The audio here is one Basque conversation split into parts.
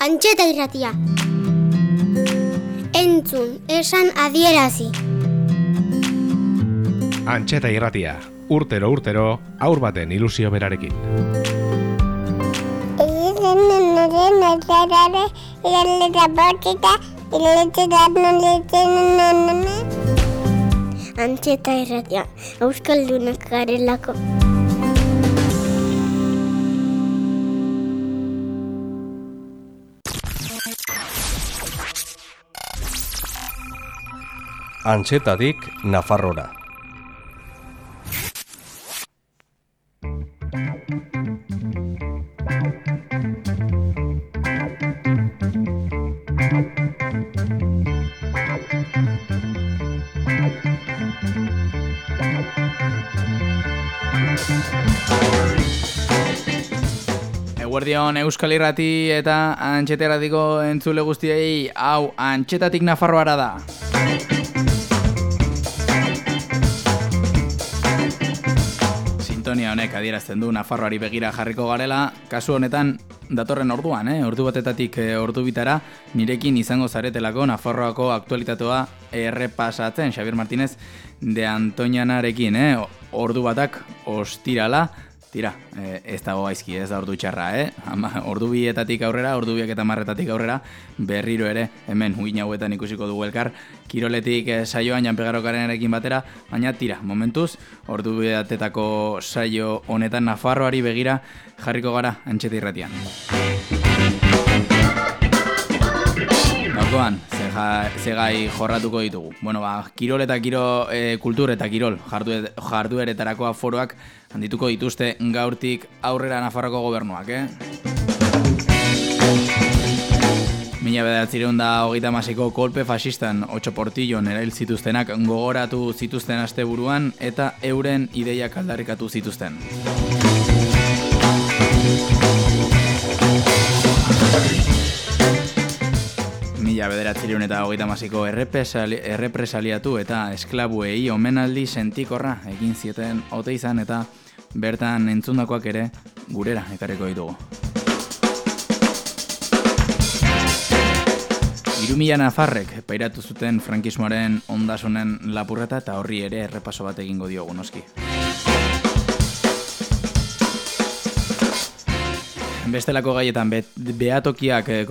Antxeta irratia. Entzun, esan adierazi. Antxeta irratia. Urtero urtero aur baten ilusio berarekin. Antxeta irratia. Euskaldunak garelako. Antxetadik Nafarrora. Eguerdion Euskal Irrati eta Antxeteratiko entzule guztiei hau Antxetatik Nafarroara da. Honek adierazten du Nafarroari begira jarriko garela, kasu honetan datorren orduan, eh? ordu batetatik eh, ordu bitara, nirekin izango zaretelako Nafarroako aktualitatea errepasatzen, Xavier Martínez de Antoñanarekin, eh? ordu batak ostirala, Tira, e, ez dago gaizki, ez da ordu txarra, eh? Ama, ordu bietatik aurrera, ordu biak eta marretatik aurrera, berriro ere, hemen huin hauetan ikusiko dugu elkar, kiroletik e, saioan janpegarokaren erekin batera, baina tira, momentuz, ordu biatetako saio honetan Nafarroari begira jarriko gara antxeta irratian. Gaurkoan, ze gai jorratuko ditugu. Bueno, ba, kirol eta kiro, e, kultur eta kirol jardueretarako aforoak handituko dituzte gaurtik aurrera Nafarroko gobernuak, eh? Mila bedatzireun da hogeita masiko kolpe fasistan otxo erail zituztenak gogoratu zituzten asteburuan eta euren ideiak aldarrikatu zituzten. Mila bederatzireun eta hogeita masiko errepresaliatu eta esklabuei omenaldi sentikorra egin zieten ote izan eta bertan entzundakoak ere gurera ekarriko ditugu. Iru mila nafarrek pairatu zuten frankismoaren ondasunen lapurreta eta horri ere errepaso bat egingo diogu noski. Bestelako gaietan behatokiak eh,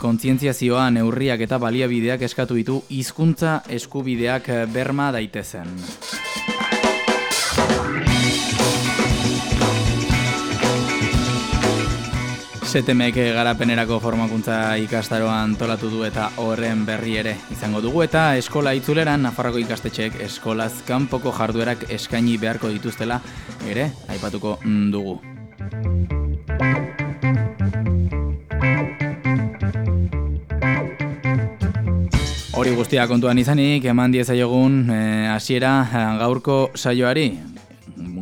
kontzientziazioa neurriak eta baliabideak eskatu ditu hizkuntza eskubideak eh, berma daitezen. Setemek garapenerako formakuntza ikastaroan tolatu du eta horren berri ere izango dugu eta eskola itzuleran Nafarroko ikastetxeek eskolaz kanpoko jarduerak eskaini beharko dituztela ere aipatuko dugu. Hori guztia kontuan izanik, eman diezaiogun hasiera gaurko saioari,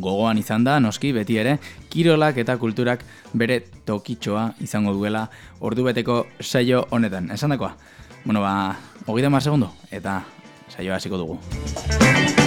gogoan izan da, noski, beti ere, kirolak eta kulturak bere tokitxoa izango duela ordubeteko saio honetan. Esan dakoa? Bueno, ba, hogeita mar segundo, eta saioa hasiko dugu.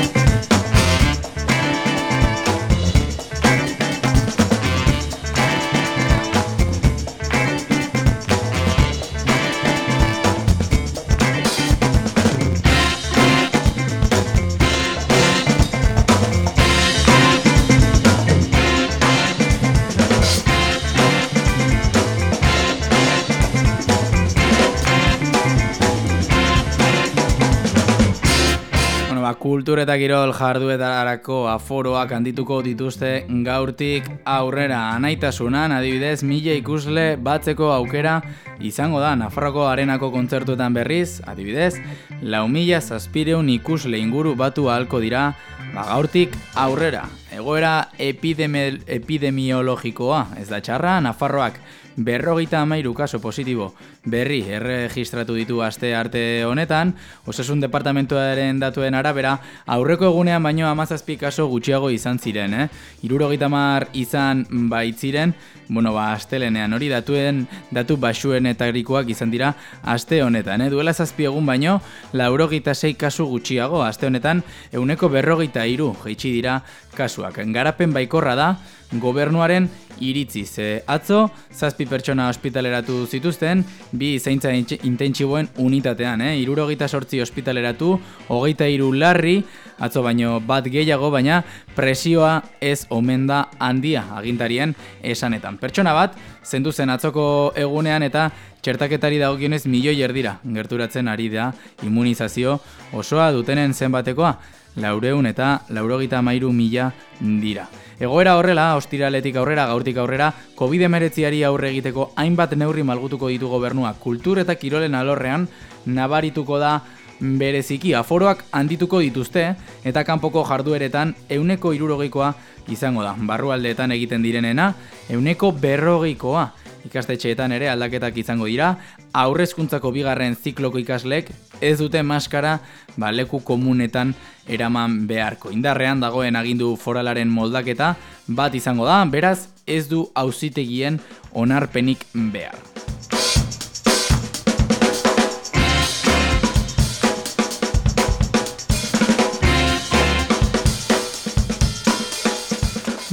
Kultur eta kirol jarduetarako aforoak handituko dituzte gaurtik aurrera. Anaitasunan adibidez mila ikusle batzeko aukera izango da Nafarroko arenako kontzertuetan berriz. Adibidez lau mila zazpireun ikusle inguru batu ahalko dira ba, gaurtik aurrera. Egoera epidemi epidemiologikoa ez da txarra Nafarroak berrogeita amairu kaso positibo berri erregistratu ditu aste arte honetan, osasun departamentuaren datuen arabera, aurreko egunean baino amazazpi kaso gutxiago izan ziren, eh? Irurogeita mar izan baitziren, bueno, ba, astelenean hori datuen, datu basuen eta izan dira aste honetan, eh? Duela zazpi egun baino, laurogeita sei kasu gutxiago aste honetan, euneko berrogeita iru, jeitsi dira kasuak. Garapen baikorra da, gobernuaren iritziz. E, atzo, zazpi pertsona ospitaleratu zituzten, bi zaintza intentsiboen unitatean, eh? irurogita sortzi ospitaleratu, hogeita iru larri, atzo baino bat gehiago, baina presioa ez omen da handia agintarien esanetan. Pertsona bat, zendu zen atzoko egunean eta txertaketari dagokionez milioi erdira gerturatzen ari da immunizazio osoa dutenen zenbatekoa, laureun eta laurogita mairu mila dira. Egoera horrela, ostiraletik aurrera, gaurtik aurrera, COVID-19 aurre egiteko hainbat neurri malgutuko ditu gobernua kultur eta kirolen alorrean nabarituko da bereziki. Aforoak handituko dituzte eta kanpoko jardueretan euneko irurogeikoa izango da. Barrualdeetan egiten direnena, euneko berrogeikoa. Ikastetxeetan ere aldaketak izango dira, aurrezkuntzako bigarren zikloko ikaslek ez dute maskara ba, leku komunetan eraman beharko. Indarrean dagoen agindu foralaren moldaketa bat izango da, beraz ez du auzitegien onarpenik behar.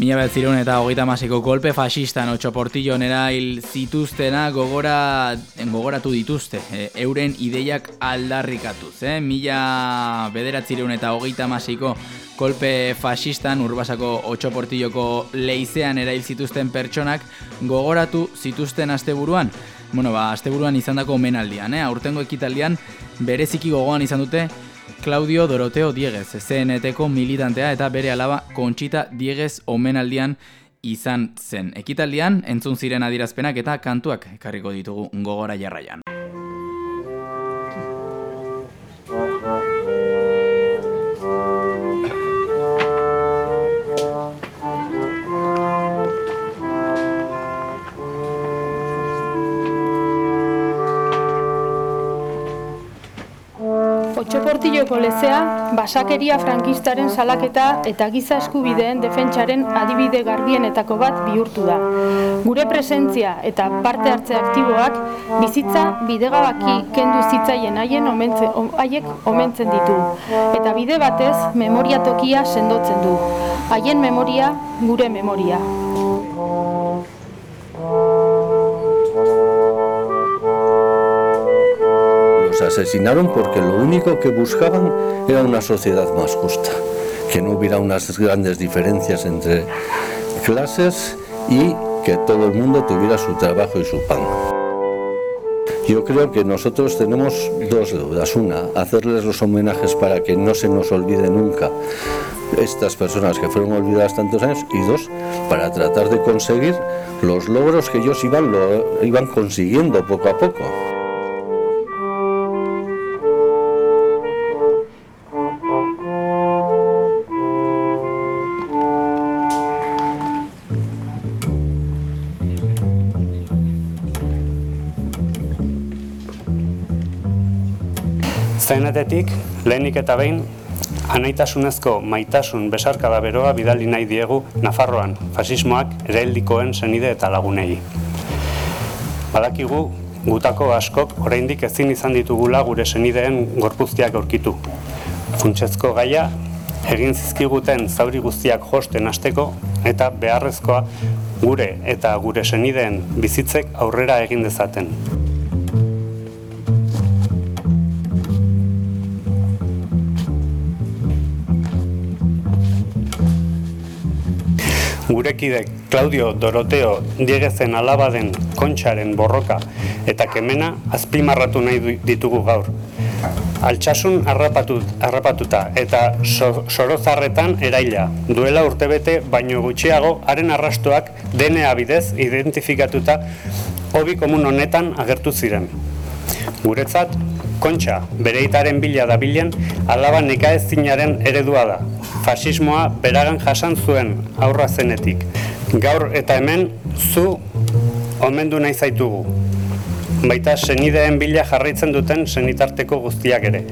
Mila bat ziren eta hogeita masiko golpe fasistan otxo portillo nera hil zituztena gogora, gogoratu dituzte, e, euren ideiak aldarrikatuz. E, mila bederatzireun eta hogeita masiko kolpe fasistan urbasako otxo portilloko leizean erail zituzten pertsonak gogoratu zituzten asteburuan. Bueno, ba, asteburuan izan dako menaldian, eh? aurtengo ekitaldian bereziki gogoan izan dute Claudio Doroteo Dieguez, CNTko militantea eta bere alaba Conchita Dieguez omenaldian izan zen. Ekitaldian, entzun ziren adirazpenak eta kantuak ekarriko ditugu gogora jarraian. Lezea, basakeria frankistaren salaketa eta giza eskubideen defentsaren adibide garbienetako bat bihurtu da. Gure presentzia eta parte hartze aktiboak bizitza bidegabaki kendu zitzaien haien haiek omentzen ditu. Eta bide batez memoria tokia sendotzen du. Haien memoria, gure memoria. Asesinaron porque lo único que buscaban era una sociedad más justa, que no hubiera unas grandes diferencias entre clases y que todo el mundo tuviera su trabajo y su pan. Yo creo que nosotros tenemos dos deudas. Una, hacerles los homenajes para que no se nos olvide nunca estas personas que fueron olvidadas tantos años y dos, para tratar de conseguir los logros que ellos iban, iban consiguiendo poco a poco. Zenetetik, lehenik eta behin, anaitasunezko maitasun besarkada beroa bidali nahi diegu Nafarroan, fasismoak ereldikoen zenide eta lagunei. Badakigu, gutako askok oraindik ezin izan ditugula gure senideen gorpuztiak aurkitu. Funtsezko gaia, egin zizkiguten zauri guztiak josten hasteko eta beharrezkoa gure eta gure senideen bizitzek aurrera egin dezaten. Gurekide Claudio Doroteo diegezen alabaden kontxaren borroka eta kemena azpimarratu nahi ditugu gaur. Altsasun harrapatut, harrapatuta eta sorozarretan eraila. Duela urtebete baino gutxiago haren arrastoak DNA bidez identifikatuta hobi komun honetan agertu ziren. Guretzat, kontxa bereitaren bila da bilen alaba nekaezinaren eredua da, fasismoa beragan jasan zuen aurra zenetik. Gaur eta hemen zu omendu nahi zaitugu. Baita senideen bila jarraitzen duten senitarteko guztiak ere.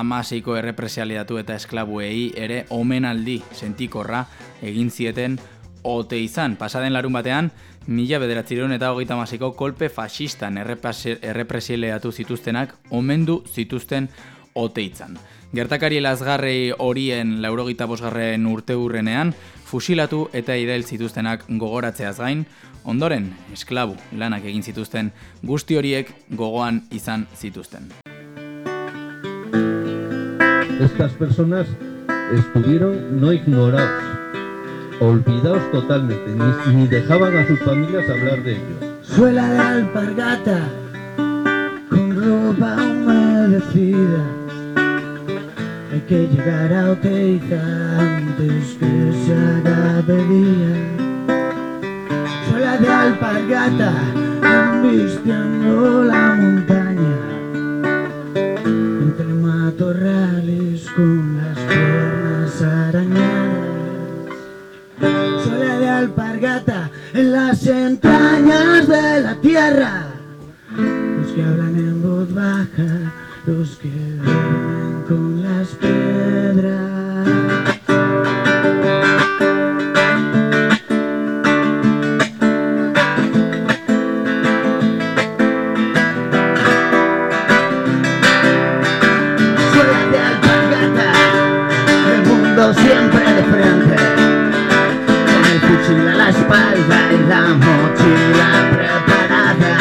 Amaseiko errepresialiatu eta esklabuei ere omenaldi sentikorra egin zieten ote izan. Pasaden larun batean, mila bederatzireun eta hogeita amaseiko kolpe fasistan errepresialeatu zituztenak omendu zituzten ote izan. Gertakari lazgarrei horien laurogeita bosgarren urte hurrenean, fusilatu eta irail zituztenak gogoratzeaz gain, ondoren, esklabu lanak egin zituzten guzti horiek gogoan izan zituzten. Estas personas estuvieron no ignorados, olvidados totalmente, ni, dejaban a sus familias hablar de ellos. Suela de alpargata con ropa humedecida. Hay que llegar a Oteiza antes que se haga de día. Suela de alpargata embistiendo la montaña. En las entrañas de la tierra. Los que hablan en voz baja, los que duermen con las piedras. Espalda y la mochila preparada.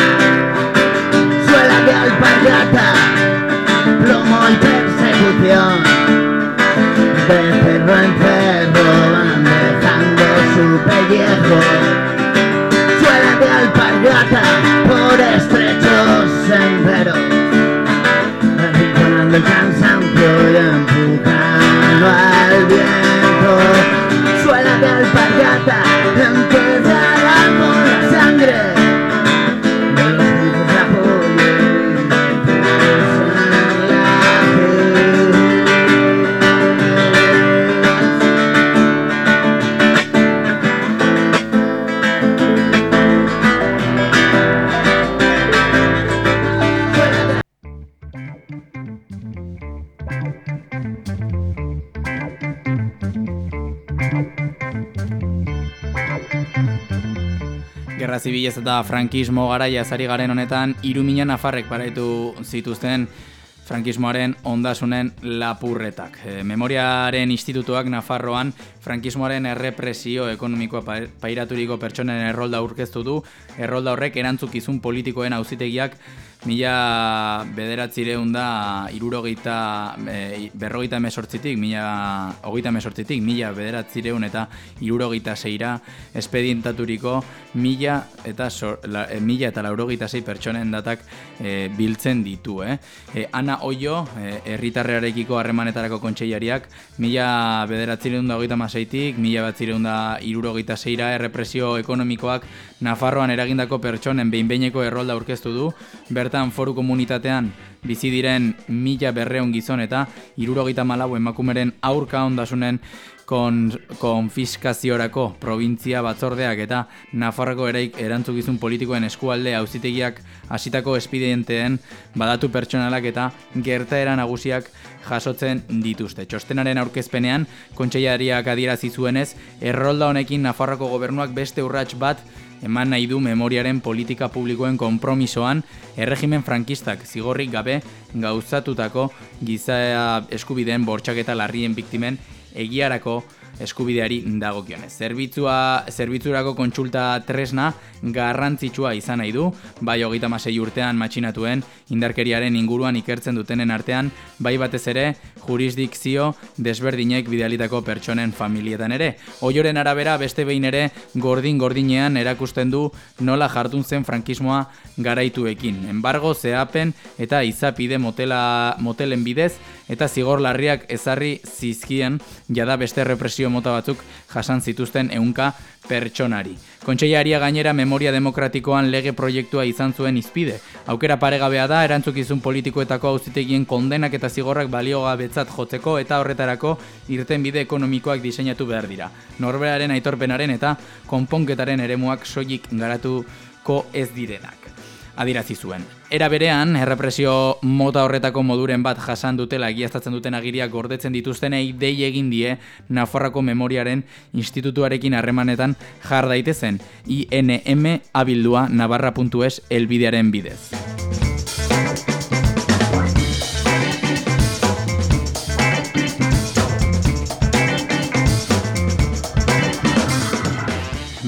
Suela de alpargata, plomo y persecución. De cerro en cerro van dejando su pellejo. Suela de alpargata por estrechos senderos. Zibilez eta frankismo garaia zari garen honetan, irumina nafarrek paraitu zituzten frankismoaren ondasunen lapurretak. E, Memoriaren institutuak Nafarroan frankismoaren errepresio ekonomikoa pa- pairaturiko pertsonen errolda aurkeztu du, errolda horrek erantzukizun politikoen auzitegiak mila bederatzireun da irurogeita, e, berrogeita emesortzitik, mila hogeita emesortzitik, mila bederatzireun eta irurogeita zeira espedientaturiko mila eta, sor, la, e, mila eta laurogeita zei pertsonen datak e, biltzen ditu. Eh? E, Ana Oio, e, herritarrearekiko harremanetarako kontseilariak, mila bederatzireun da hogeita maseitik, mila batzireun da irurogeita zeira errepresio ekonomikoak Nafarroan eragindako pertsonen behinbeineko errolda aurkeztu du, bertan foru komunitatean bizi diren mila berreun gizon eta irurogeita malau emakumeren aurka ondasunen kon, konfiskaziorako provintzia batzordeak eta Nafarroko eraik erantzukizun politikoen eskualde auzitegiak hasitako espedienteen badatu pertsonalak eta gertaera nagusiak jasotzen dituzte. Txostenaren aurkezpenean, kontseilariak adierazi zuenez, errolda honekin Nafarroko gobernuak beste urrats bat eman nahi du memoriaren politika publikoen konpromisoan erregimen frankistak. Zigorrik gabe gauzatutako giza eskubideen bortxaketa larrien biktimen egiarako eskubideari dagokionez. Zerbitzua, zerbitzurako kontsulta tresna garrantzitsua izan nahi du, bai hogeita masei urtean matxinatuen indarkeriaren inguruan ikertzen dutenen artean, bai batez ere jurisdikzio desberdinek bidalitako pertsonen familietan ere. Oioren arabera beste behin ere gordin-gordinean erakusten du nola jardun zen frankismoa garaituekin. Embargo, zehapen eta izapide motela, motelen bidez eta zigor larriak ezarri zizkien jada beste represio mota batzuk jasan zituzten ehunka pertsonari. Kontseilaria gainera memoria demokratikoan lege proiektua izan zuen izpide. Aukera paregabea da erantzukizun politikoetako auzitegien kondenak eta zigorrak baliogabetzat jotzeko eta horretarako irtenbide ekonomikoak diseinatu behar dira. Norberaren aitorpenaren eta konponketaren eremuak soilik garatuko ez direnak adirazi zuen. Era berean, errepresio mota horretako moduren bat jasan dutela egiaztatzen duten agiriak gordetzen dituztenei dei egin die Nafarroko Memoriaren Institutuarekin harremanetan jar daitezen INM abildua navarra.es elbidearen bidez.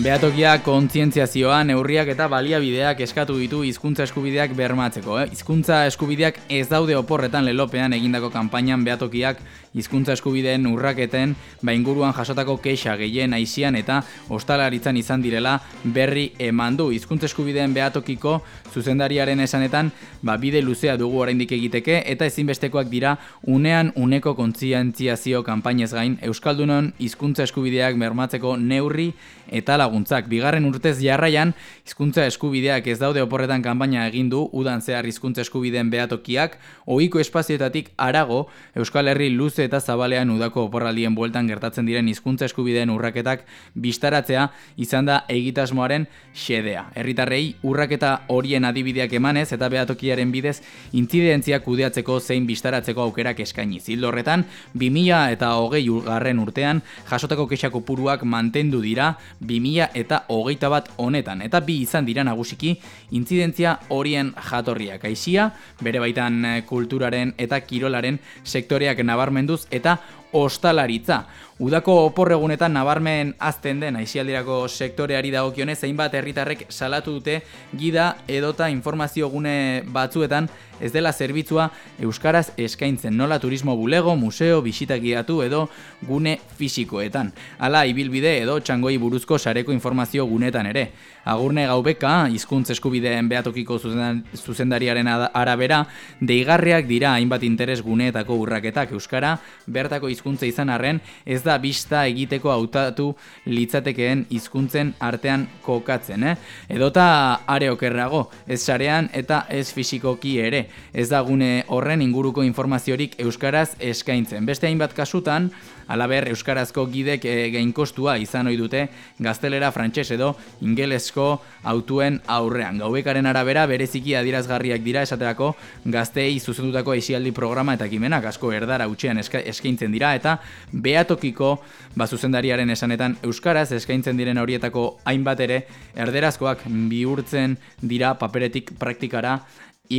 Beatokia kontzientziazioa, neurriak eta baliabideak eskatu ditu hizkuntza eskubideak bermatzeko. Eh? Hizkuntza eskubideak ez daude oporretan lelopean egindako kanpainan beatokiak hizkuntza eskubideen urraketen ba inguruan jasotako kexa gehien aizian eta ostalaritzan izan direla berri eman du. Hizkuntza eskubideen beatokiko zuzendariaren esanetan ba bide luzea dugu oraindik egiteke eta ezinbestekoak dira unean uneko kontzientziazio kanpainez gain Euskaldunon hizkuntza eskubideak bermatzeko neurri eta laguntzak. Bigarren urtez jarraian, hizkuntza eskubideak ez daude oporretan kanpaina egin du udan zehar hizkuntza eskubideen behatokiak, ohiko espazioetatik arago Euskal Herri luze eta zabalean udako oporraldien bueltan gertatzen diren hizkuntza eskubideen urraketak bistaratzea izan da egitasmoaren xedea. Herritarrei urraketa horien adibideak emanez eta behatokiaren bidez intzidentzia kudeatzeko zein bistaratzeko aukerak eskaini. Zildo horretan, 2000 eta hogei garren urtean jasotako kexako puruak mantendu dira 2000 eta hogeita bat honetan. Eta bi izan dira nagusiki intzidentzia horien jatorriak. Aizia, bere baitan kulturaren eta kirolaren sektoreak nabarmenduz eta ostalaritza. Udako oporregunetan nabarmen azten den aizialdirako sektoreari dagokionez hainbat herritarrek salatu dute gida edota informazio gune batzuetan ez dela zerbitzua euskaraz eskaintzen nola turismo bulego, museo, bisitakiatu edo gune fisikoetan. Hala ibilbide edo txangoi buruzko sareko informazio gunetan ere. Agurne gaubeka, hizkuntz eskubideen behatokiko zuzendariaren arabera, deigarriak dira hainbat interes guneetako urraketak euskara, bertako hizkuntza izan arren, ez da bista egiteko hautatu litzatekeen hizkuntzen artean kokatzen, eh? Edota are okerrago, ez sarean eta ez fisikoki ere, ez da gune horren inguruko informaziorik euskaraz eskaintzen. Beste hainbat kasutan, Alaber, Euskarazko gidek e, gainkostua izan ohi dute gaztelera, frantses edo ingelesko autuen aurrean. Gaubekaren arabera bereziki adirazgarriak dira esaterako gazteei zuzendutako eisialdi programa eta kimenak asko erdara utxean eskaintzen dira eta behatokiko ba, zuzendariaren esanetan Euskaraz eskaintzen diren horietako hainbat ere erderazkoak bihurtzen dira paperetik praktikara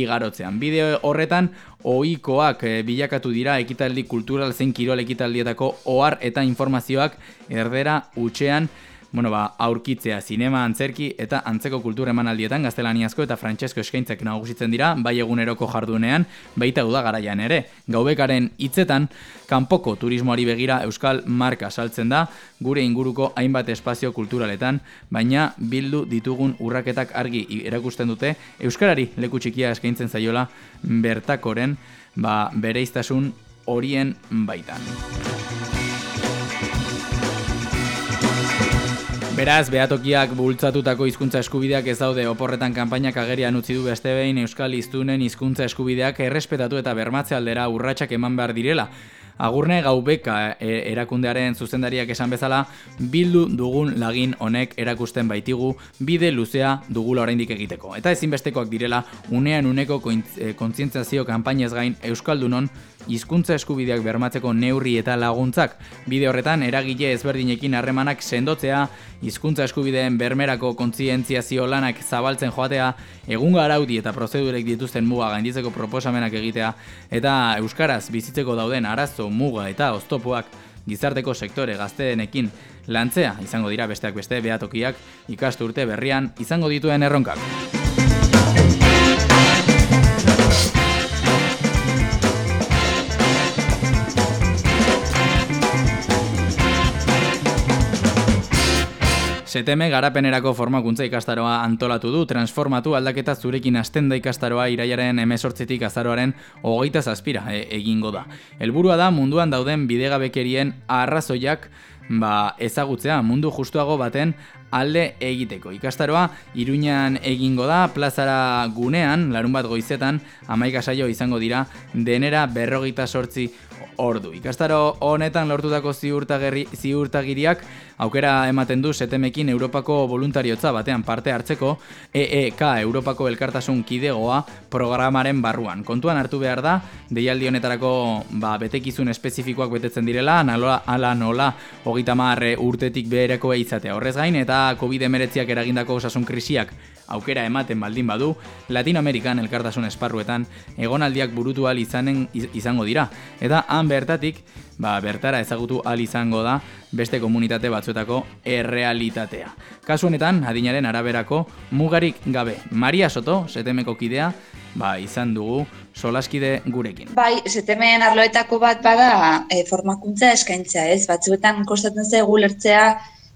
igarotzean. Bideo horretan ohikoak e, bilakatu dira ekitaldi kultural zein kirol ekitaldietako ohar eta informazioak erdera utxean bueno, ba, aurkitzea zinema antzerki eta antzeko kultura emanaldietan gaztelaniazko eta frantsesko eskaintzak nagusitzen dira bai eguneroko jardunean baita uda garaian ere. Gaubekaren hitzetan kanpoko turismoari begira euskal marka saltzen da gure inguruko hainbat espazio kulturaletan, baina bildu ditugun urraketak argi erakusten dute euskarari leku txikia eskaintzen zaiola bertakoren ba, bereiztasun horien baitan. Beraz, behatokiak bultzatutako hizkuntza eskubideak ez daude oporretan kanpainak agerian utzi du beste behin Euskal Iztunen hizkuntza eskubideak errespetatu eta bermatze aldera urratsak eman behar direla. Agurne gaubeka e, erakundearen zuzendariak esan bezala, bildu dugun lagin honek erakusten baitigu bide luzea dugula oraindik egiteko. Eta ezinbestekoak direla, unean uneko e, kontzientzazio kanpainez gain Euskaldunon hizkuntza eskubideak bermatzeko neurri eta laguntzak. Bide horretan eragile ezberdinekin harremanak sendotzea, hizkuntza eskubideen bermerako kontzientziazio lanak zabaltzen joatea, egun garaudi eta prozedurek dituzten muga gainditzeko proposamenak egitea, eta euskaraz bizitzeko dauden arazo muga eta oztopoak gizarteko sektore gazteenekin lantzea izango dira besteak beste behatokiak ikasturte berrian izango dituen erronkak. Seteme garapenerako formakuntza ikastaroa antolatu du, transformatu aldaketa zurekin hasten da ikastaroa iraiaren emezortzitik azaroaren hogeita zazpira e, egingo da. Helburua da munduan dauden bidegabekerien arrazoiak ba, ezagutzea mundu justuago baten alde egiteko. Ikastaroa Iruñan egingo da, plazara gunean, larun bat goizetan, amaika saio izango dira, denera berrogeita sortzi ordu. Ikastaro honetan lortutako ziurtagerri, ziurtagiriak aukera ematen du setemekin Europako voluntariotza batean parte hartzeko EEK Europako Elkartasun Kidegoa programaren barruan. Kontuan hartu behar da, deialdi honetarako ba, betekizun espezifikoak betetzen direla, nalola, ala nola hogeita marre urtetik behereko izatea. Horrez gain, eta COVID-19 eragindako osasun krisiak aukera ematen baldin badu, Latinoamerikan elkartasun esparruetan egonaldiak burutu al izanen izango dira. Eta han bertatik, ba, bertara ezagutu al izango da beste komunitate batzuetako errealitatea. Kasu honetan, adinaren araberako mugarik gabe. Maria Soto, setemeko kidea, ba, izan dugu solaskide gurekin. Bai, setemen arloetako bat bada e, formakuntza eskaintza, ez? Batzuetan kostatzen zaigu lertzea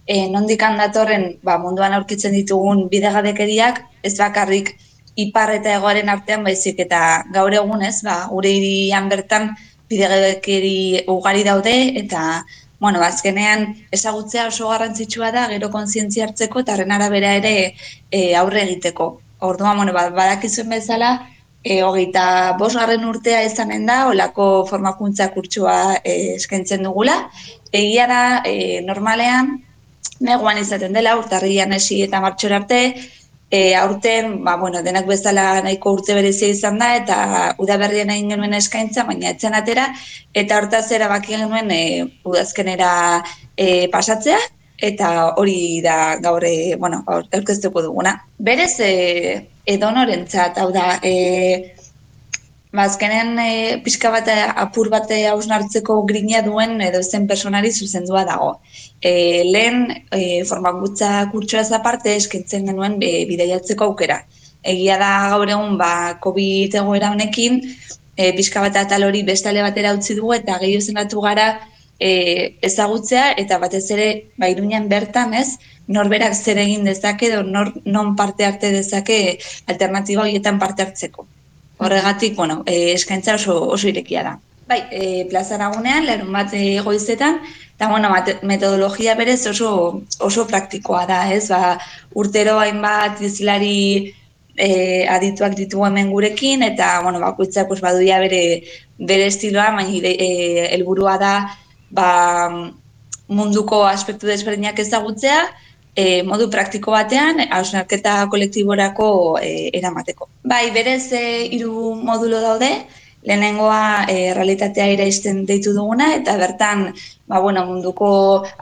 e, nondikan datorren ba, munduan aurkitzen ditugun bidegabekeriak, ez bakarrik ipar eta egoaren artean baizik eta gaur egun ez, ba, gure irian bertan bidegabekeri ugari daude eta bueno, azkenean ezagutzea oso garrantzitsua da gero kontzientzia hartzeko eta horren arabera ere e, aurre egiteko. Orduan, bueno, ba, badakizuen bezala, e, hogeita bosgarren urtea izanen da, olako formakuntza kurtsua e, eskaintzen dugula. Egia da, e, normalean, neguan izaten dela, urtarrian esi eta martxora arte, e, aurten, ba, bueno, denak bezala nahiko urte berezia izan da, eta udaberrian egin genuen eskaintza, baina etzen atera, eta hortaz erabaki genuen e, udazkenera e, pasatzea, eta hori da gaur, e, bueno, aurkeztuko duguna. Berez, e, edonorentzat, hau da, e, Bazkenen e, pixka bat apur bat hausnartzeko grina duen edo zen personari zuzendua dago. E, lehen e, formagutza kurtsoa ez aparte eskentzen genuen e, bideiatzeko aukera. Egia da gaur egun ba, COVID egoera honekin, e, pixka bat atal hori bestale batera utzi dugu eta gehiago zenatu gara e, ezagutzea eta batez ere ba, iruñan bertan ez, norberak zer egin dezake edo nor, non parte arte dezake alternatiba horietan parte hartzeko. Horregatik, bueno, e, eskaintza oso, oso irekia da. Bai, e, plaza nagunean, lerun bat egoizetan, eta, bueno, metodologia berez oso, oso praktikoa da, ez? Ba, urtero hainbat dizilari e, adituak ditugu hemen gurekin, eta, bueno, bakoitzak pues, baduia bere, bere estiloa, baina e, helburua da, ba, munduko aspektu desberdinak ezagutzea, e, modu praktiko batean hausnarketa kolektiborako e, eramateko. Bai, berez e, hiru modulo daude, lehenengoa e, realitatea iraisten deitu duguna eta bertan ba, bueno, munduko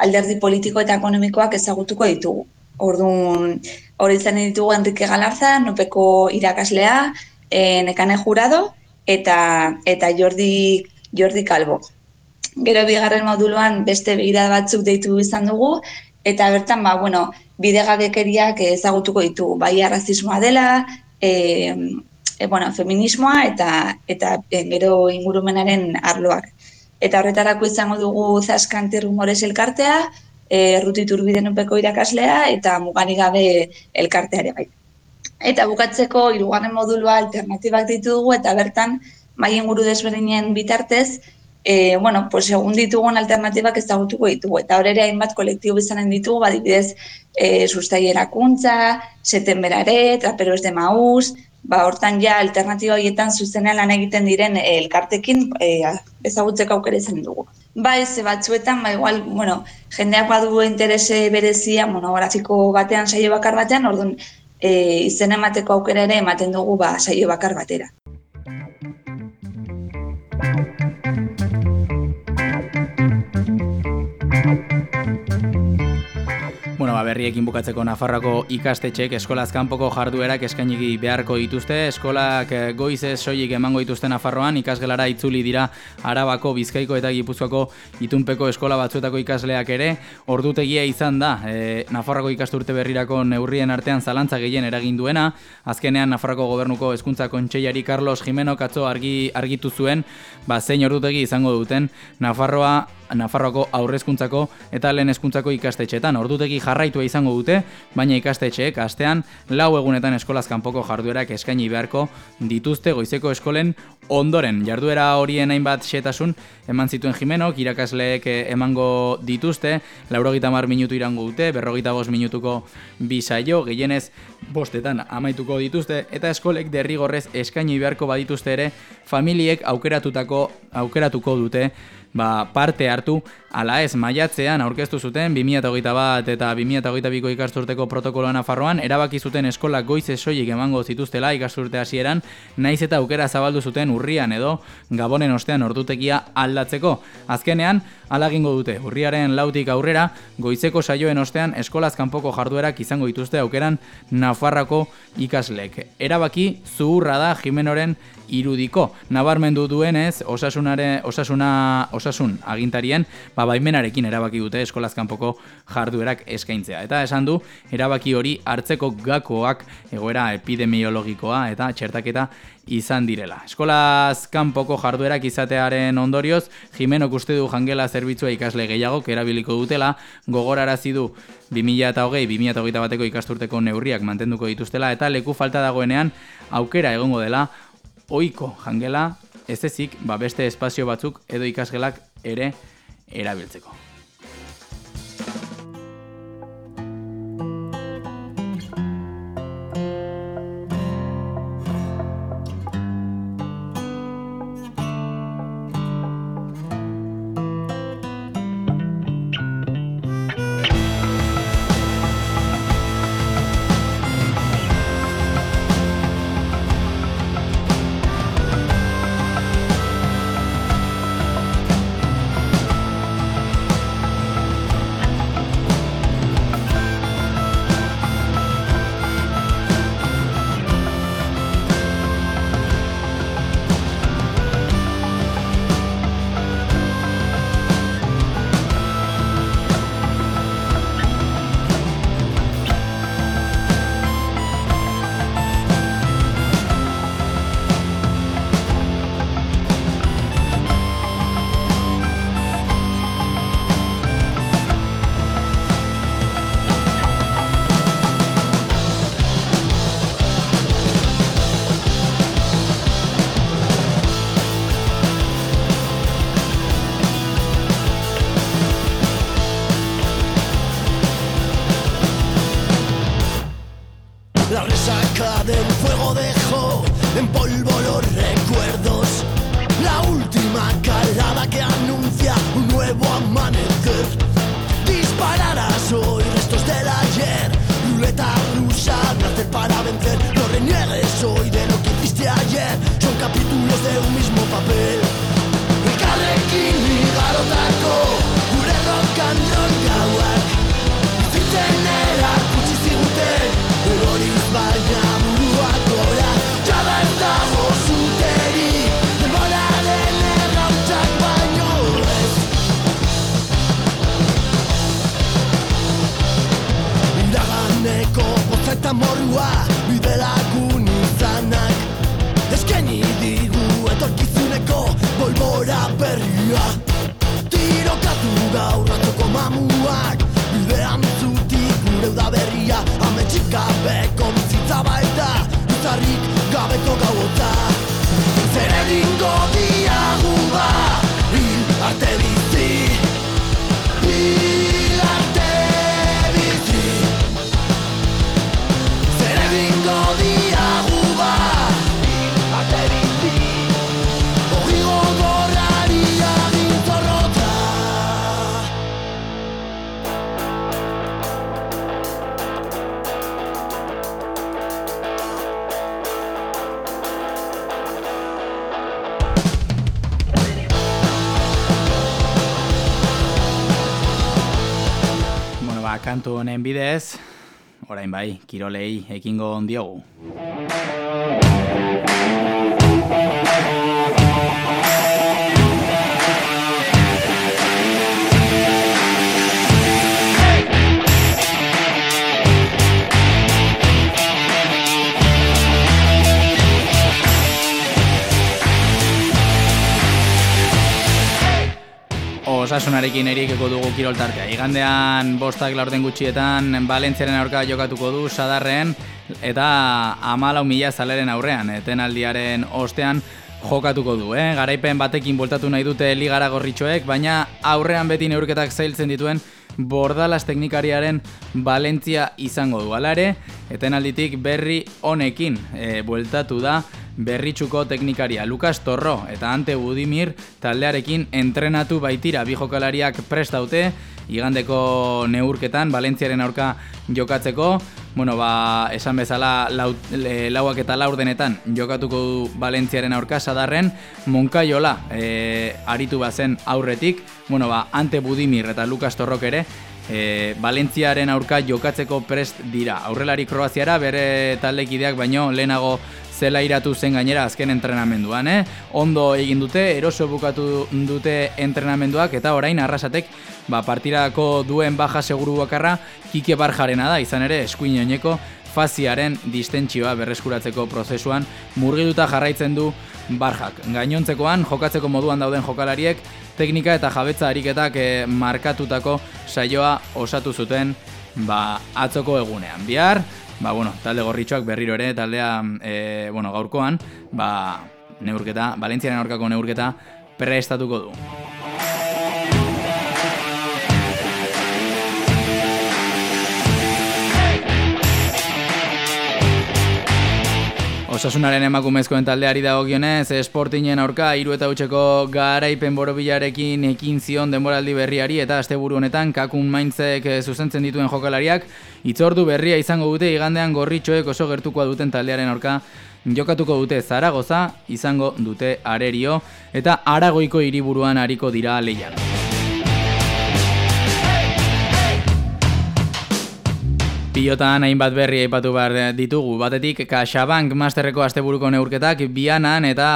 alderdi politiko eta ekonomikoak ezagutuko ditugu. Orduan, hori izan ditugu Enrique Galarza, nopeko irakaslea, e, nekane jurado eta eta Jordi Jordi Calvo. Gero bigarren moduloan beste begira batzuk deitu izan dugu, eta bertan ba bueno, bidegabekeriak ezagutuko ditu bai arrazismoa dela, e, e, bueno, feminismoa eta eta e, gero ingurumenaren arloak. Eta horretarako izango dugu Zaskanti Rumores elkartea, eh Ruti Turbidenupeko irakaslea eta mugani gabe elkartea ere bai. Eta bukatzeko hirugarren modulua alternatibak ditugu eta bertan mai inguru desberdinen bitartez e, bueno, pues, egun ditugun alternatibak ezagutuko ditugu. Eta horre hainbat kolektibo izanen ditugu, badibidez, e, sustai erakuntza, seten berare, traperos de maus, ba, hortan ja alternatiba horietan zuzenean lan egiten diren elkartekin e, ezagutzeko aukera izan dugu. Ba, ez batzuetan, ba, igual, bueno, jendeak badu interese berezia monografiko batean, saio bakar batean, orduan, e, izen emateko aukera ere ematen dugu ba, saio bakar batera. Ba, berriekin bukatzeko Nafarroko ikastetxek eskolaz kanpoko jarduerak eskainiki beharko dituzte, eskolak eh, goizez soilik emango dituzte Nafarroan, ikasgelara itzuli dira Arabako, Bizkaiko eta Gipuzkoako itunpeko eskola batzuetako ikasleak ere, ordutegia izan da, e, Nafarroko ikasturte berrirako neurrien artean zalantza gehien eragin duena, azkenean Nafarroko gobernuko hezkuntza kontseiari Carlos Jimeno katzo argi, argitu zuen, ba, zein ordutegi izango duten Nafarroa Nafarroako aurrezkuntzako eta lehen hezkuntzako ikastetxeetan ordutegi jarraitua izango dute, baina ikastetxeek astean lau egunetan eskolaz kanpoko jarduerak eskaini beharko dituzte goizeko eskolen ondoren. Jarduera horien hainbat xetasun eman zituen Jimenok, irakasleek eh, emango dituzte, laurogita mar minutu irango dute, berrogita bost minutuko bisaio, gehienez bostetan amaituko dituzte, eta eskolek derrigorrez eskaini beharko badituzte ere, familiek aukeratutako aukeratuko dute parte hartu ala ez maiatzean aurkeztu zuten 2008 bat eta 2008ko ikasturteko protokoloa Nafarroan erabaki zuten eskola goiz soilik emango zituztela ikasturte hasieran naiz eta aukera zabaldu zuten urrian edo gabonen ostean ordutekia aldatzeko. Azkenean, alagingo dute, urriaren lautik aurrera, goizeko saioen ostean eskolaz kanpoko jarduerak izango dituzte aukeran Nafarrako ikaslek. Erabaki zuhurra da Jimenoren irudiko. Nabarmendu duenez, osasunare, osasuna, osasun agintarien, ba, baimenarekin erabaki dute eskolaz kanpoko jarduerak eskaintzea. Eta esan du, erabaki hori hartzeko gakoak egoera epidemiologikoa eta txertaketa izan direla. Eskolaz kanpoko jarduerak izatearen ondorioz, Jimenok uste du jangela zerbitzua ikasle gehiago erabiliko dutela, gogorarazi du 2008-2008 bateko ikasturteko neurriak mantenduko dituztela, eta leku falta dagoenean aukera egongo dela ohiko jangela ez ezik ba beste espazio batzuk edo ikasgelak ere erabiltzeko. Kantu honen bidez, orain bai, kirolei ekingo ondiogu. Osasunarekin erikeko dugu kiroltartea. Igandean bostak laurden gutxietan Valentziaren aurka jokatuko du sadarren eta amalau mila zaleren aurrean. Etenaldiaren ostean jokatuko du. Eh? Garaipen batekin voltatu nahi dute ligara gorritxoek, baina aurrean beti neurketak zailtzen dituen bordalas teknikariaren Valentzia izango du. Alare, etenalditik berri honekin e, bueltatu da berritxuko teknikaria Lukas Torro eta Ante Budimir taldearekin entrenatu baitira. Bi jokalariak prestaute igandeko neurketan Valentziaren aurka jokatzeko. Bueno, ba, esan bezala lau, le, lauak eta laurdenetan jokatuko du Valentziaren aurka sadarren Monkaiola e, aritu bazen aurretik. Bueno, ba, Ante Budimir eta Lukas Torrok ere e, Valentziaren aurka jokatzeko prest dira. Aurrelari Kroaziara bere taldekideak baino lehenago zela iratu zen gainera azken entrenamenduan, eh? Ondo egin dute, eroso bukatu dute entrenamenduak eta orain arrasatek ba, partirako duen baja seguru bakarra Kike Barjarena da, izan ere eskuin oineko faziaren distentsioa berreskuratzeko prozesuan murgiduta jarraitzen du Barjak. Gainontzekoan, jokatzeko moduan dauden jokalariek, teknika eta jabetza ariketak eh, markatutako saioa osatu zuten ba, atzoko egunean. Bihar, ba, bueno, talde gorritxoak berriro ere, taldea e, bueno, gaurkoan, ba, neurketa, Valentziaren aurkako neurketa prestatuko du. Osasunaren emakumezkoen taldeari dagokionez, Sportingen aurka hiru eta utxeko garaipen borobilarekin ekin zion denboraldi berriari eta asteburu honetan kakun maintzek zuzentzen dituen jokalariak itzordu berria izango dute igandean gorritxoek oso gertukoa duten taldearen aurka jokatuko dute Zaragoza, izango dute Arerio eta Aragoiko hiriburuan ariko dira leian. Pilotan hainbat berri aipatu behar ditugu. Batetik, Kaxabank Masterreko asteburuko neurketak bianan eta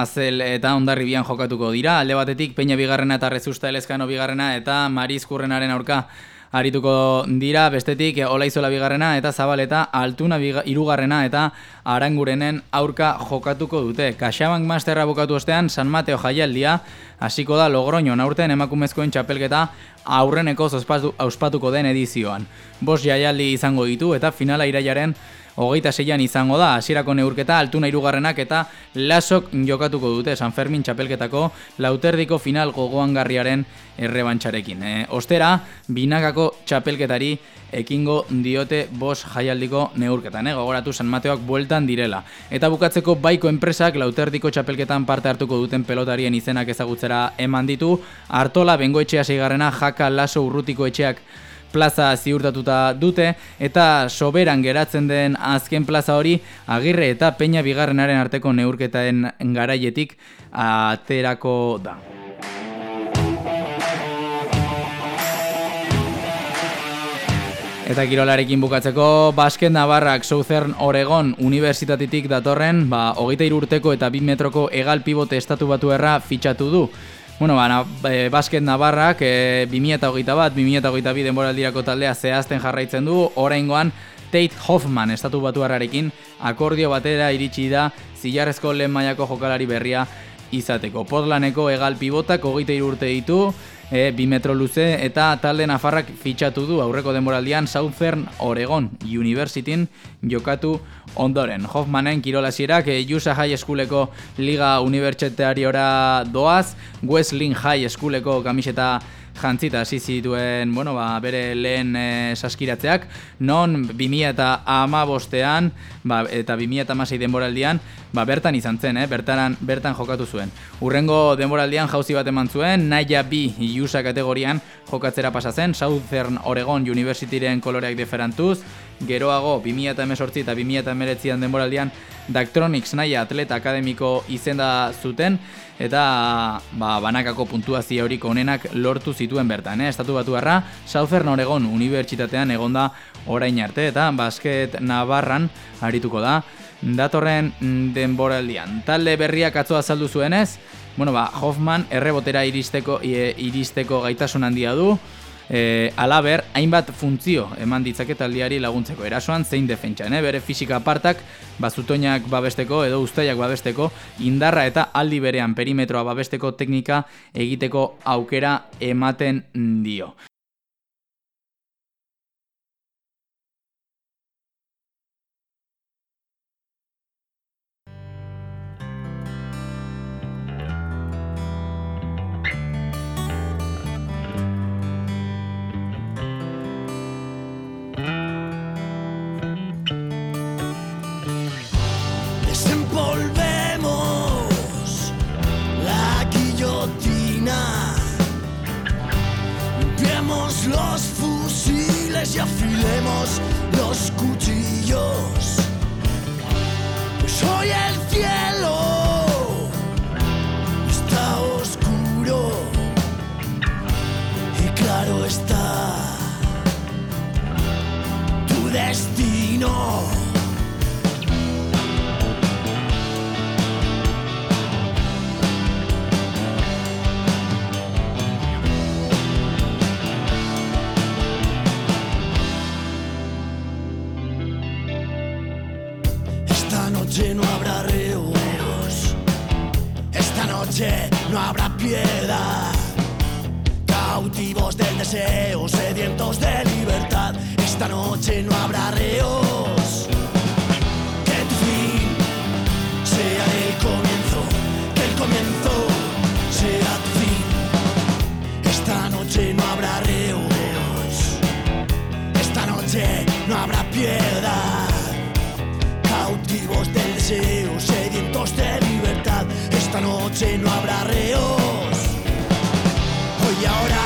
azel eta ondarri bian jokatuko dira. Alde batetik, Peña bigarrena eta Rezusta Elezkano bigarrena eta Marizkurrenaren aurka arituko dira, bestetik Olaizola bigarrena eta Zabaleta Altuna irugarrena eta Arangurenen aurka jokatuko dute. Kaxabank Masterra bukatu ostean San Mateo jaialdia hasiko da Logroño aurten emakumezkoen txapelketa aurreneko auspatuko den edizioan. Bos jaialdi izango ditu eta finala irailaren hogeita zeian izango da, hasierako neurketa altuna irugarrenak eta lasok jokatuko dute San Fermin txapelketako lauterdiko final gogoan garriaren errebantxarekin. E, ostera, binakako txapelketari ekingo diote bos jaialdiko neurketan, e, gogoratu San Mateoak bueltan direla. Eta bukatzeko baiko enpresak lauterdiko txapelketan parte hartuko duten pelotarien izenak ezagutzera eman ditu, Artola bengoetxea zeigarrena jaka laso urrutiko etxeak plaza ziurtatuta dute eta soberan geratzen den azken plaza hori agirre eta peña bigarrenaren arteko neurketaen garaietik aterako da. Eta kirolarekin bukatzeko, Basket Navarrak Southern Oregon Universitatetik datorren, ba, hogeita irurteko eta 2 metroko egal pivote estatu batu erra fitxatu du. Bueno, ba, e, basket Navarrak e, 2008 bat, 2008 bi denboraldirako taldea zehazten jarraitzen du, oraingoan Tate Hoffman estatu batu harrarekin akordio batera iritsi da zilarrezko lehen mailako jokalari berria izateko. Portlandeko egal pibotak hogeita urte ditu, e, bi metro luze eta talde nafarrak fitxatu du aurreko denboraldian Southern Oregon Universityn jokatu ondoren. Hoffmanen kirolasierak e, USA High Schooleko Liga Unibertsitateariora doaz, Wesleyan High Schooleko kamiseta jantzita hasi zituen, bueno, ba, bere lehen e, saskiratzeak, non 2000 eta ama bostean, ba, eta 2000 eta amasei denboraldian, ba, bertan izan zen, eh? bertan, bertan jokatu zuen. Urrengo denboraldian jauzi bat eman zuen, naia bi iusa kategorian jokatzera pasa zen, Southern Oregon Universityren koloreak deferantuz, geroago 2018 eta 2019an denboraldian Daktronics naia atleta akademiko izenda zuten eta ba, banakako puntuazio horik onenak lortu zituen bertan. Eh? Estatu batu barra, Southern Oregon Unibertsitatean egonda orain arte eta basket nabarran arituko da datorren mm, denboraldian. Talde berriak atzo azaldu zuenez, bueno, ba, Hoffman errebotera iristeko, e, iristeko gaitasun handia du, e, alaber, hainbat funtzio eman ditzake taldiari laguntzeko erasoan zein defentsan, eh? bere fisika apartak bazutoinak babesteko edo ustaiak babesteko indarra eta aldi berean perimetroa babesteko teknika egiteko aukera ematen dio. Los fusiles y afilemos los cuchillos. Pues hoy el cielo está oscuro y claro está tu destino. Noche no habrá reos. Esta noche no habrá piedad. Cautivos del deseo, sedientos de libertad. Esta noche no habrá reos. Que tu fin sea el comienzo. Que el comienzo sea tu fin. Esta noche no habrá reos. Esta noche no habrá piedad cautivos del deseo, sedientos de libertad. Esta noche no habrá reos. Hoy y ahora,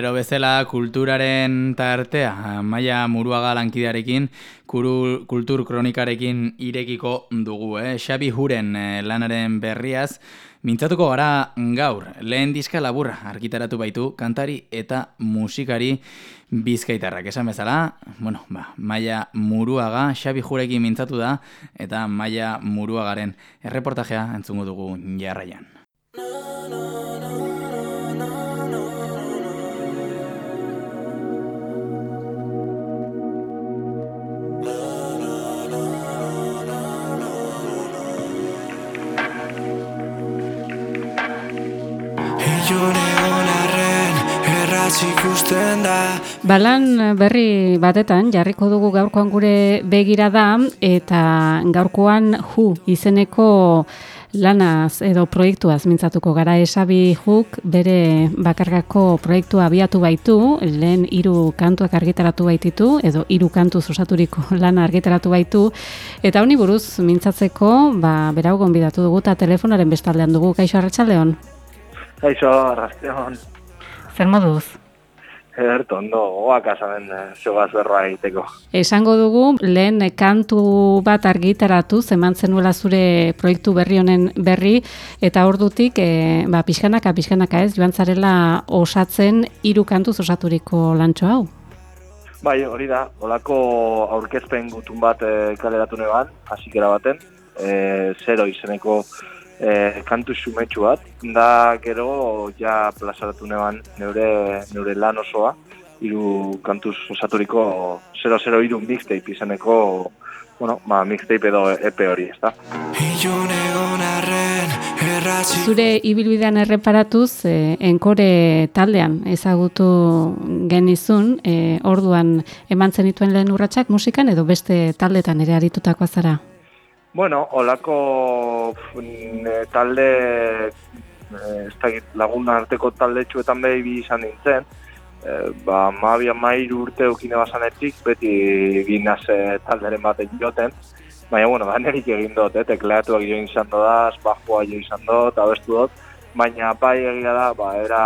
ostiralero bezala kulturaren tartea, maia muruaga lankidearekin, kuru, kultur kronikarekin irekiko dugu, eh? Xabi Huren eh, lanaren berriaz, mintzatuko gara gaur, lehen diska laburra argitaratu baitu, kantari eta musikari bizkaitarrak. Esan bezala, bueno, ba, maia muruaga, Xabi Jurekin mintzatu da, eta maia muruagaren erreportajea entzungo dugu jarraian. Balan berri batetan jarriko dugu gaurkoan gure begira da eta gaurkoan Hu izeneko lanaz edo proiektuaz mintzatuko gara esabi juk bere bakargako proiektua abiatu baitu, lehen hiru kantuak argitaratu baititu, edo hiru kantu osaturiko lana argitaratu baitu, eta honi buruz mintzatzeko, ba, berau gonbidatu dugu eta telefonaren bestaldean dugu, kaixo arratsaldeon. Kaixo, arrasteon. Zer moduz? Ederto, ondo, goak azaben zogaz berroa egiteko. Esango dugu, lehen kantu bat argitaratu, zeman zenuela zure proiektu berri honen berri, eta ordutik, e, ba, pixkanaka, pixkanaka ez, joan zarela osatzen hiru kantuz osaturiko lantxo hau. Bai, hori da, olako aurkezpen gutun bat e, kaleratu neban, hasikera baten, e, zero izeneko e, kantu xumetxu bat, da gero ja plazaratu neban neure, neure lan osoa, hiru kantuz osaturiko 00 hiru mixtape izeneko bueno, ba, mixtape edo EP hori, ez da? Zure ibilbidean erreparatuz, e, enkore taldean ezagutu genizun, e, orduan eman zenituen lehen urratsak musikan edo beste taldetan ere aritutakoa zara? Bueno, olako mm, talde eh, ez lagun arteko talde txuetan behi izan nintzen, e, ba, maabia mairu urte ukine basanetik, beti ginaz e, talderen baten joten, baina, bueno, ba, nerik egin dut, eh, tekleatuak jo izan dodaz, bajua jo izan dut, abestu dut, baina bai egia da, ba, era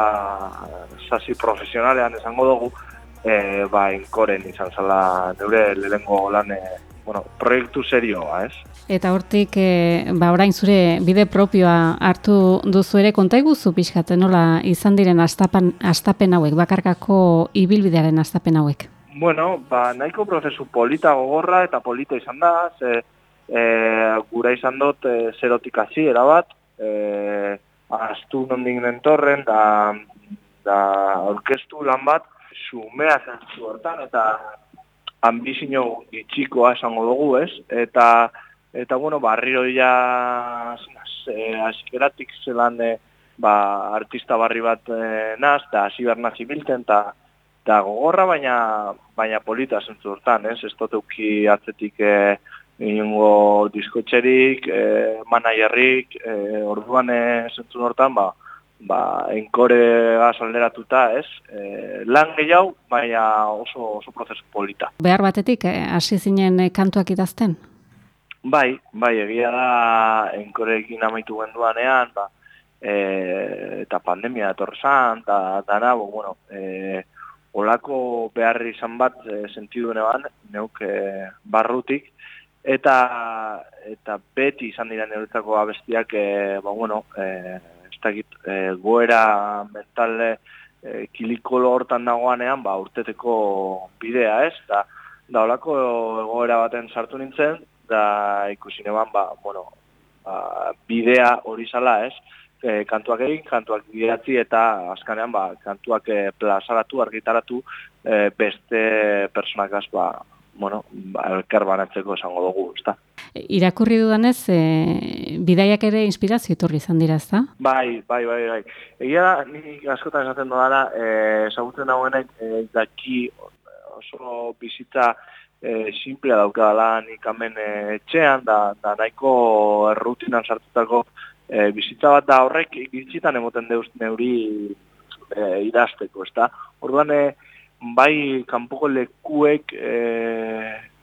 sasi profesionalean esango dugu, e, ba, inkoren izan zala neure lehengo lan, e, bueno, proiektu serioa, ez? Eta hortik, e, ba, orain zure bide propioa hartu duzu ere, konta iguzu pixkaten nola izan diren astapen, astapen hauek, bakarkako ibilbidearen astapen hauek? Bueno, ba, nahiko prozesu polita gogorra eta polita izan da, ze, e, gura izan dut e, zerotik hasi erabat, e, astu nondik nentorren, da, da orkestu lan bat, sumea zentzu hortan, eta ambizio itxikoa esango dugu, ez? Eta, eta bueno, barriro ja asikeratik zelan e, ba, artista barri bat e, naz, eta hasi behar nazi bilten, eta eta gogorra, baina, baina polita zentzu hortan, ez? Ez uki atzetik e, inungo diskotxerik, e, manaierrik, e, orduan e, zentzu hortan, ba, ba, enkore gazalderatuta, ez? E, lan gehiago, baina oso, oso prozesu polita. Behar batetik, hasi zinen e, kantuak idazten? Bai, bai, egia da enkorekin amaitu genduanean, ba, e, eta pandemia etorzan, eta dana, bo, bueno, e, olako beharri izan bat e, sentidu neban, neuk e, barrutik, eta eta beti izan dira neuretzako abestiak, e, ba, bueno, e, dakit, e, goera mentale e, kilikolo hortan dagoanean, ba, urteteko bidea, ez? Da, da olako goera baten sartu nintzen, da ikusi neban, ba, bueno, ba, bidea hori zala, ez? E, kantuak egin, kantuak gidatzi eta azkanean ba, kantuak e, plazaratu, argitaratu e, beste personakaz ba, bueno, ba, elkar banatzeko esango dugu, ezta? Irakurri dudanez, e, bidaiak ere inspirazio etorri izan dira, ezta? Bai, bai, bai, bai. Egia da, ni askotan esaten dudala, eh, esagutzen dagoenek, e, daki oso bizitza e, simplea daukadala nik hemen e, etxean, da, da nahiko errutinan sartutako e, bizitza bat da horrek gitzitan emoten deuz neuri e, idazteko, ezta? Orduan, e, bai, kanpoko lekuek e,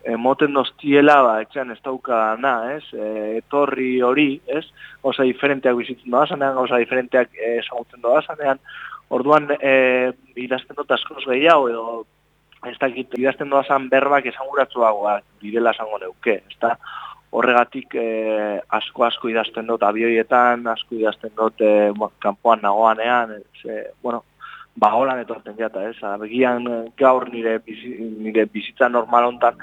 emoten doztiela, ba, etxean ez dauka na, ez, e, etorri hori, ez, gauza diferenteak bizitzen doa zanean, gauza diferenteak esagutzen doa zanean, orduan e, idazten dut askoz gehiago, edo ez dakit, idazten doa zan berbak esanguratzuagoa direla esango neuke, ez da, horregatik e, asko asko idazten dut abioietan, asko idazten dut e, kanpoan nagoanean, ez, bueno, ba holan etorten jata, ez, begian gaur nire, bizi, nire bizitza normal hontan,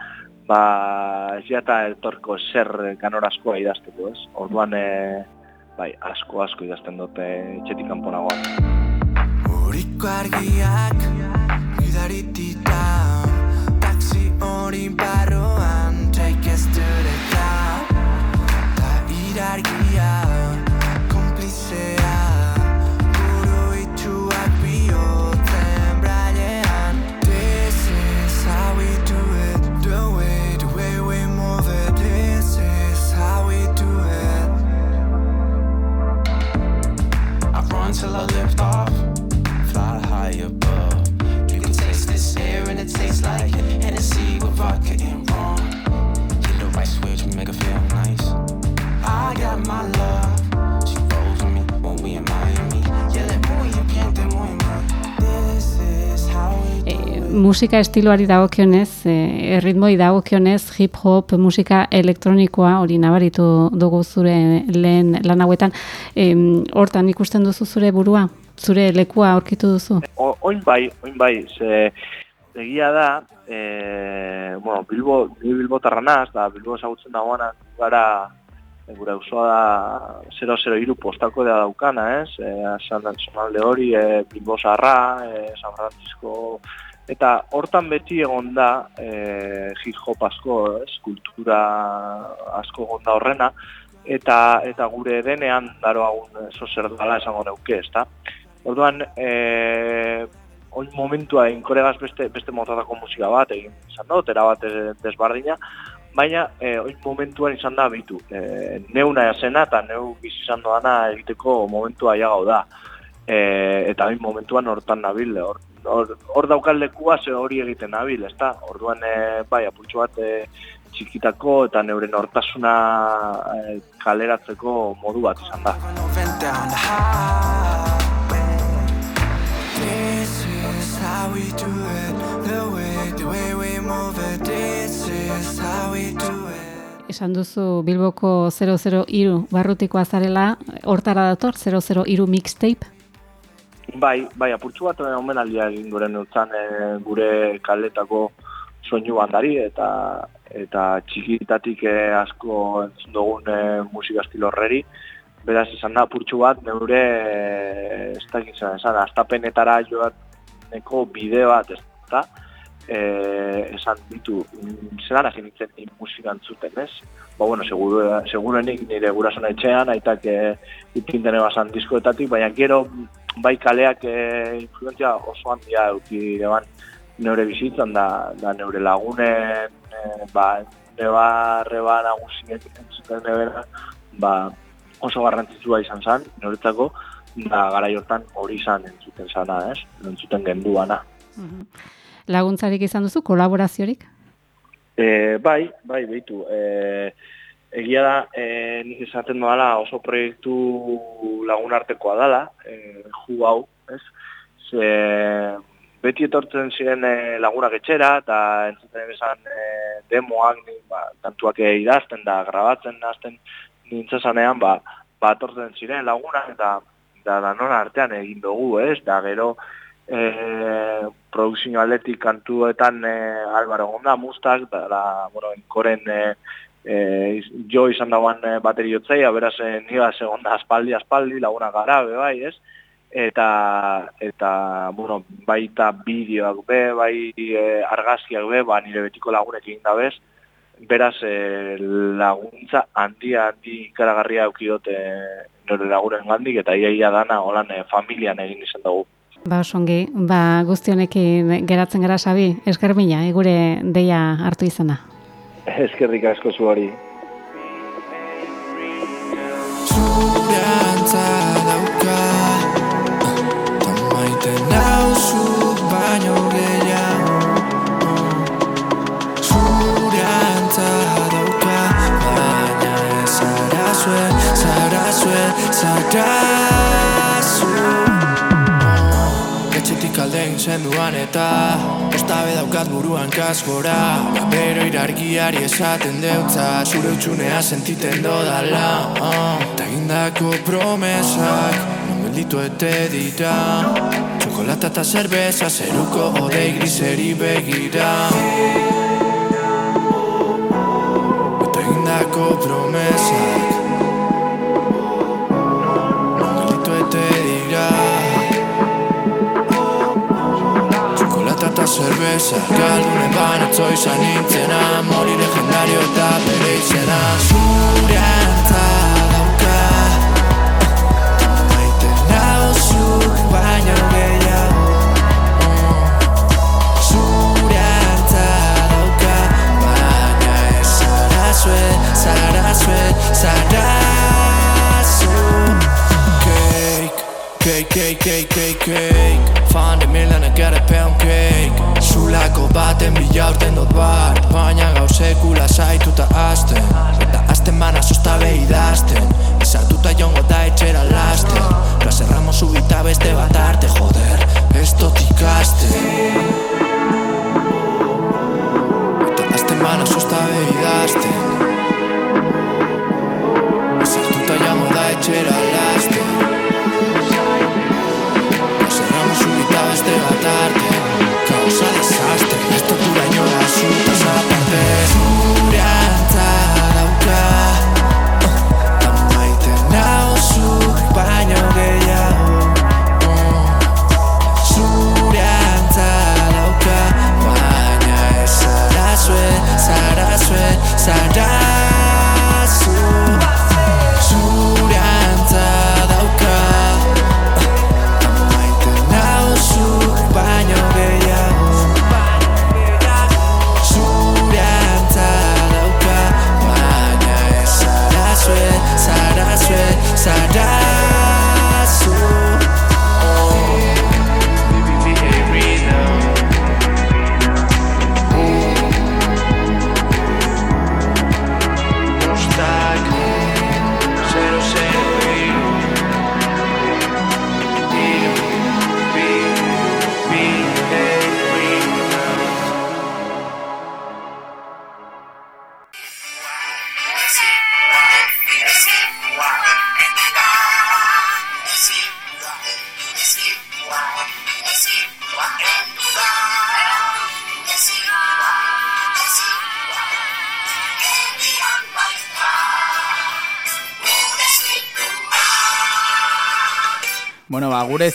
ba, ez jata etorko zer ganorazkoa idazteko, ez? Orduan, e, bai, asko asko idazten dute etxetik kanponagoa. Uriko argiak, gidaritita, taxi hori barroan, take the top, ta irargia, until I lift off. Fly high above. You can taste this air and it tastes like Hennessy with vodka and rum. Hit the right switch, make a feel. Musika estiloari dagokionez, e, erritmoi dagokionez, hip-hop, musika elektronikoa, hori nabaritu dugu zure lehen lan hauetan, e, hortan ikusten duzu zure burua? Zure lekua aurkitu duzu? O, oin bai, oin bai, ze egia da, e, bueno, Bilbo, Bilbo tarranaz, da Bilbo ezagutzen dagoanak gara e, gure auzoa da 002 postako da daukana, ez? E, San Antonalde hori, e, Bilbo Zarra, e, San Francisco, eta hortan beti egon da e, hip hop asko, ez? Kultura asko egon da horrena, eta eta gure denean daroagun eso zer dela esango neuke, ezta? Orduan, e, oin momentua inkoregaz beste, beste motatako musika bat, egin izan dut, bat desbardina, baina e, oin momentuan izan da bitu. E, neuna esena eta neu bizizan doana egiteko momentua gau da. E, eta oin momentuan hortan nabil, hor, hor, hor daukaldekua ze hori egiten nabil, ezta? Orduan, e, bai, apurtxo bat e, txikitako eta neuren hortasuna e, kaleratzeko modu bat izan da. Esan duzu Bilboko 003 barrutikoa zarela, hortara dator 003 mixtape? Bai, bai, apurtxu bat omenaldia egin gure neutzan e, gure kaletako soinu bandari eta eta txikitatik e, asko entzun dugun e, musika estilo horreri. Beraz, izan da apurtxu bat, neure, e, ez da esan, astapenetara joat neko bide bat, ez da, e, esan ditu, mm, zelan hasi nintzen in musika entzuten, ez? Ba, bueno, seguru, segurenik nire gurason etxean, aitak e, ipintene basan diskoetatik, baina gero bai kaleak e, influenzia oso handia euki eban neure bizitzan, da, da neure lagunen, e, ba, neba reba nagusiek entzuten nebera, ba, oso garrantzitsua izan zen, neuretzako, da gara jortan hori izan entzuten sana, ez? Entzuten genduana. Mhm. Laguntzarik izan duzu, kolaboraziorik? E, bai, bai, behitu. E, egia da, e, nik esaten doala oso proiektu lagun artekoa dala, e, ju hau, ez? Ze, beti etortzen ziren e, lagunak etxera, eta entzuten esan e, demoak, ni, ba, tantuak idazten da, grabatzen, nazten nintzesanean, ba, ba, etortzen ziren lagunak, eta da danon artean egin dugu, ez? Da gero e, produkzio aldetik kantuetan e, Álvaro Gonda, Mustak, da, da bueno, enkoren e, e, jo izan dagoan e, bateriotzea, beraz e, niga segonda aspaldi, aspaldi, laguna gara, bai, ez? Eta, eta, bueno, baita bideoak be, bai e, argazkiak be, ba, nire betiko lagunek egin da bez, beraz e, laguntza handia handi ikaragarria eukidote nire laguren gandik eta iaia dana holan e, familian egin izan dugu. Ba, osongi, ba, guztionekin geratzen gara sabi, eskermina, egure deia hartu izana. Eskerrik asko zu hori. Buruan kasgora Bero irargiari esaten deutza Zure utxunea sentiten dodala. Uh. Ta egindako promesak Non gelditu ete dira. Txokolata eta zerbeza Zeruko odei griseri begira. Eta egindako promesak Txokolata eta zerbeza Galdunen banatzo izan nintzena Mori legendario eta bere izena Zure antza dauka Maite nauzuk baino gehiago Zure antza dauka Baina ez zarazue, zarazue, zarazu Cake, cake, cake, cake, cake, cake Fan de milanak gara pound cake. Zulako baten bila urten dut bat. Baina gau sekula zaituta azten Eta azten bana zostabe idazten Ezartuta jongo da etxera lasten. Plazerramos subita beste bat arte, joder Ez dut ikasten. Baina oso ez da behidazten Sartuta jango da etxera lasten beste bat arte Causa desastre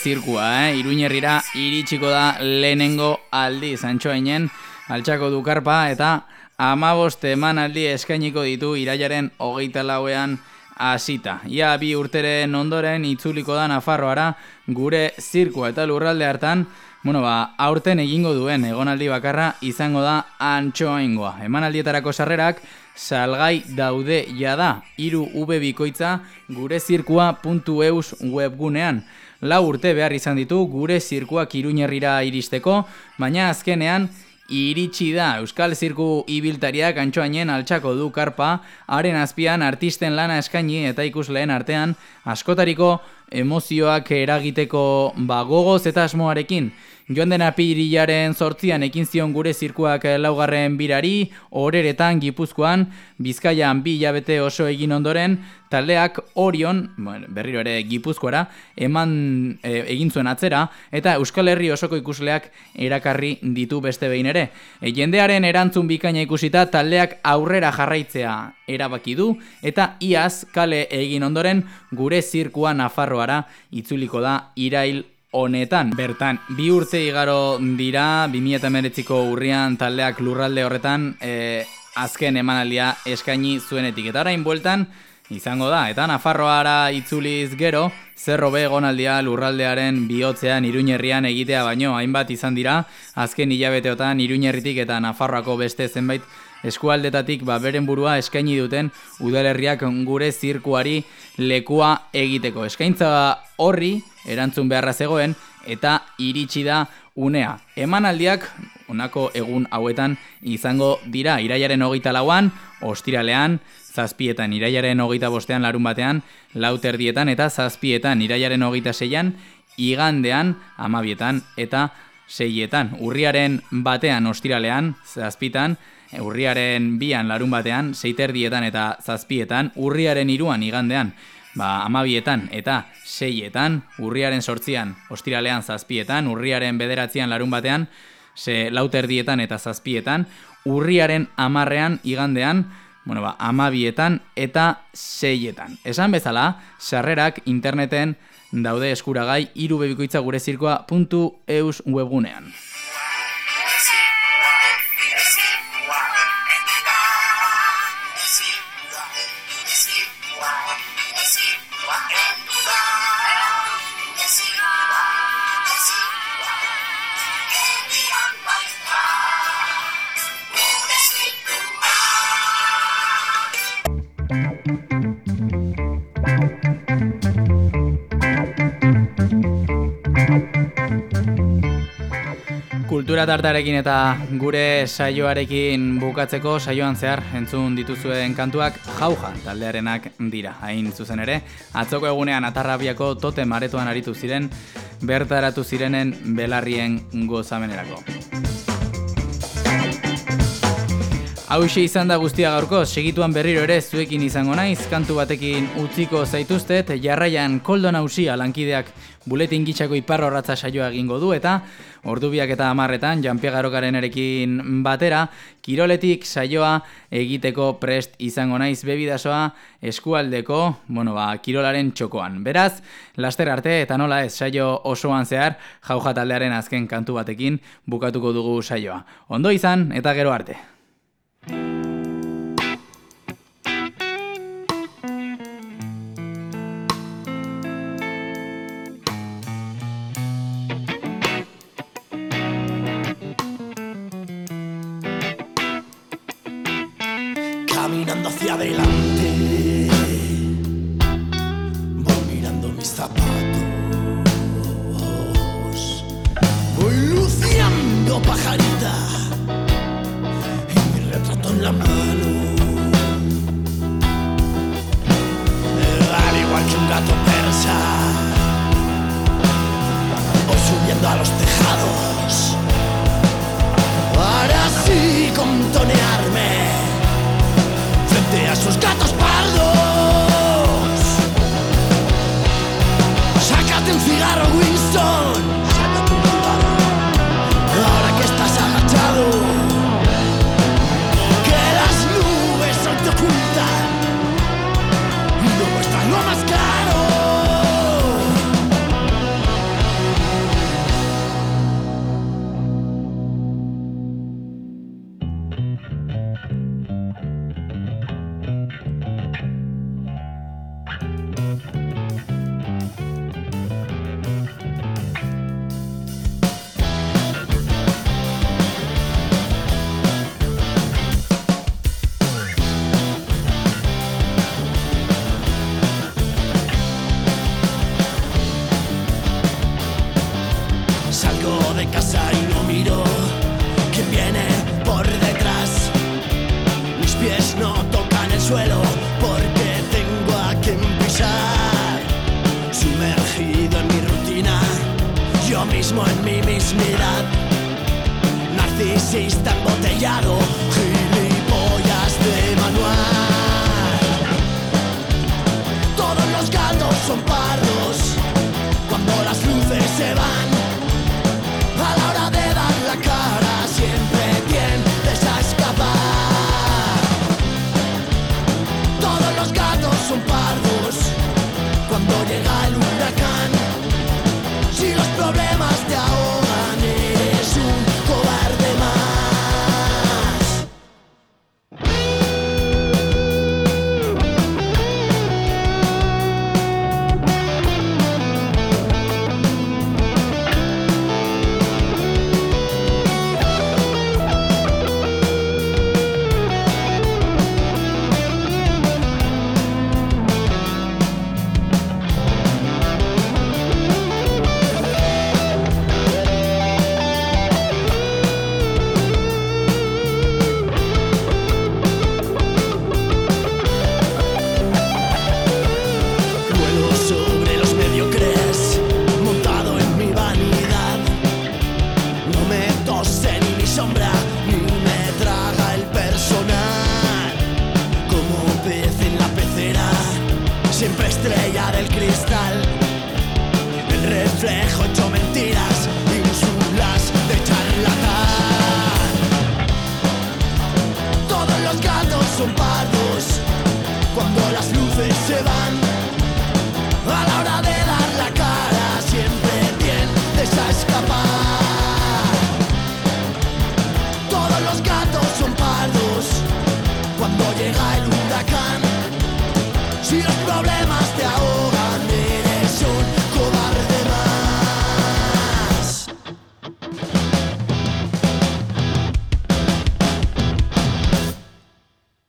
zirkua, eh? Iruñerrira iritsiko da lehenengo aldi zantxoainen altxako dukarpa eta amaboste emanaldi eskainiko ditu irailaren hogeita lauean hasita. Ia bi urteren ondoren itzuliko da Nafarroara gure zirkua eta lurralde hartan Bueno, ba, aurten egingo duen egonaldi bakarra izango da antxoaingoa. Emanaldietarako sarrerak salgai daude jada hiru V bikoitza gure zirkua.eus webgunean. Lau urte behar izan ditu gure zirkuak iruñerrira iristeko, baina azkenean iritsi da Euskal Zirku ibiltariak antxoainen altxako du karpa, haren azpian artisten lana eskaini eta ikusleen artean askotariko emozioak eragiteko ba, gogoz eta asmoarekin. Joan den apirilaren sortzian ekin zion gure zirkuak laugarren birari, horeretan gipuzkoan, bizkaian bi hilabete oso egin ondoren, taldeak orion, bueno, berriro ere gipuzkoara, eman e, egin zuen atzera, eta Euskal Herri osoko ikusleak erakarri ditu beste behin ere. E, jendearen erantzun bikaina ikusita, taldeak aurrera jarraitzea erabaki du, eta iaz kale egin ondoren gure zirkua Nafarroara itzuliko da irail honetan. Bertan, bi urte igaro dira, 2008ko urrian taldeak lurralde horretan e, azken emanaldia eskaini zuenetik. Eta orain bueltan, izango da. Eta Nafarroara itzuliz gero, zerro begonaldia lurraldearen bihotzean iruñerrian egitea baino, hainbat izan dira, azken hilabeteotan iruñerritik eta Nafarroako beste zenbait eskualdetatik ba, beren burua eskaini duten udalerriak gure zirkuari lekua egiteko. Eskaintza horri erantzun beharra zegoen eta iritsi da unea. Emanaldiak honako egun hauetan izango dira irailaren hogeita lauan, ostiralean, zazpietan irailaren hogeita bostean larun batean, lauterdietan eta zazpietan irailaren hogeita seian, igandean, amabietan eta seietan. Urriaren batean ostiralean, zazpitan, urriaren bian larun batean, seiterdietan eta zazpietan, urriaren iruan igandean, ba, amabietan eta seietan, urriaren sortzian, ostiralean zazpietan, urriaren bederatzean larun batean, ze lauterdietan eta zazpietan, urriaren amarrean igandean, bueno, ba, amabietan eta seietan. Esan bezala, sarrerak interneten daude eskuragai irubebikoitza gure zirkoa.eus webgunean. Kultura tartarekin eta gure saioarekin bukatzeko saioan zehar entzun dituzuen kantuak jauja taldearenak dira. Hain zuzen ere, atzoko egunean atarrabiako tote maretoan aritu ziren, bertaratu zirenen belarrien gozamenerako. Hauxe izan da guztia gaurko, segituan berriro ere zuekin izango naiz, kantu batekin utziko zaituztet, jarraian koldo nausia lankideak buletin gitxako iparro ratza saioa egingo du eta ordubiak eta hamarretan Janpia Garokaren erekin batera, kiroletik saioa egiteko prest izango naiz bebidasoa eskualdeko, bueno ba, kirolaren txokoan. Beraz, laster arte eta nola ez saio osoan zehar jauja taldearen azken kantu batekin bukatuko dugu saioa. Ondo izan eta gero arte.